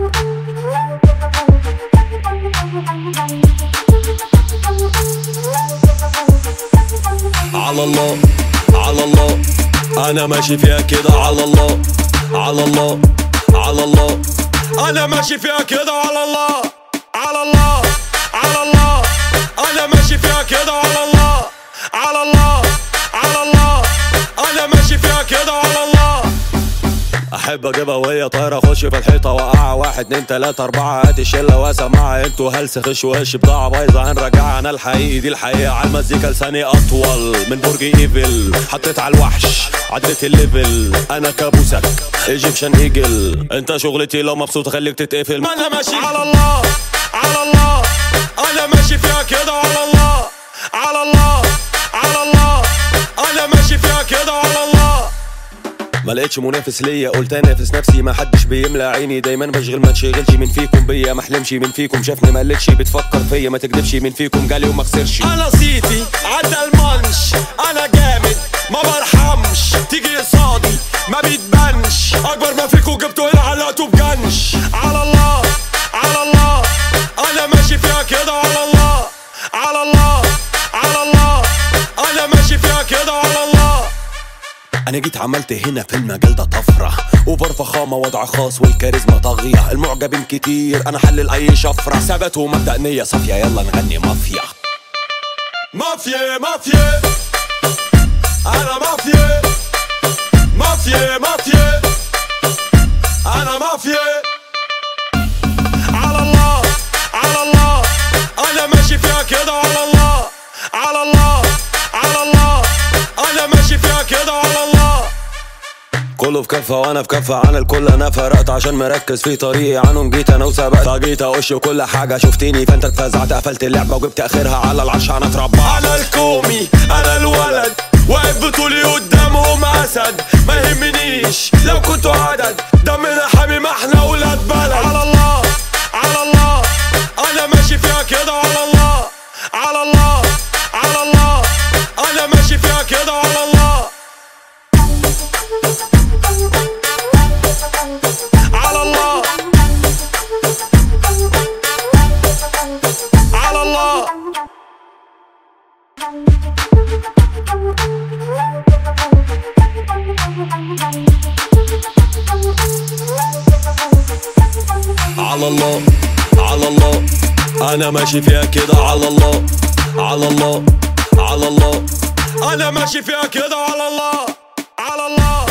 على الله على الله. أنا ماشي فيها كده على الله على الله على الله. أنا ماشي فيها كده على الله على الله. أحب أجيبها وهي طايرة. أخش في الحيطة وقعها واحد اتنين تلاتة أربعة. هات الشلة واسمعها. أنتوا هلس خش وش بضاعة. بايظة هنرجعها أنا الحقيقي. دي الحقيقة. على المزيكا لساني أطول. من برج إيفل حطيت على الوحش. عديت ال level. أنا كابوسك. Egyptian Eagle. أنت شغلتي لو مبسوط خليك تتقفل. ما أنا ماشي. على الله. على الله. أنا ماشي فيها كده. على الله. على الله. على الله. أنا ماشي فيها كده. على الله ما لقيتش منافس ليا قلت أنافس نفسي. ما حدش بيملى عيني دايما بشغل ما تشغلش من فيكم بيا. ما احلمش من فيكم شافني ما قلتش بتفكر فيا. ما تكدبش من فيكم جالي وما خسرش. أنا صيتي عدى المانش أنا جامد ما برحمش. تيجي قصادي ما بيتبانش أكبر ما فيكم جبتوا هنا علقتوا بجنش على الله على الله. أنا ماشي فيها كده على الله. على الله على الله. أنا ماشي فيها كده على الله أنا جيت عملت هنا في المجال ده طفرة. اوفر فخامه وضع خاص والكاريزما طاغية. المعجبين كتير أنا حلل أي شفرة. ثبات ومبدأ نية صافية يلا نغني مافيا. مافيا مافيا. أنا مافيا. كله في كفة وأنا في كفة. عن الكل أنا فرقت عشان مركز في طريقي. عنهم جيت أنا وسبقت فجيت أقش وكل حاجة. شفتيني فأنت اتفزعت. قفلت اللعبة وجبت آخرها على العرش. أنا اتربى أنا الكومي. أنا الولد. واقف بطولي قدامهم أسد. ما يهمنيش. لو كنتوا عدد. دمنا حامي على الله على الله. أنا ماشي فيها كده على الله على الله على الله. أنا ماشي فيها كده على الله على الله.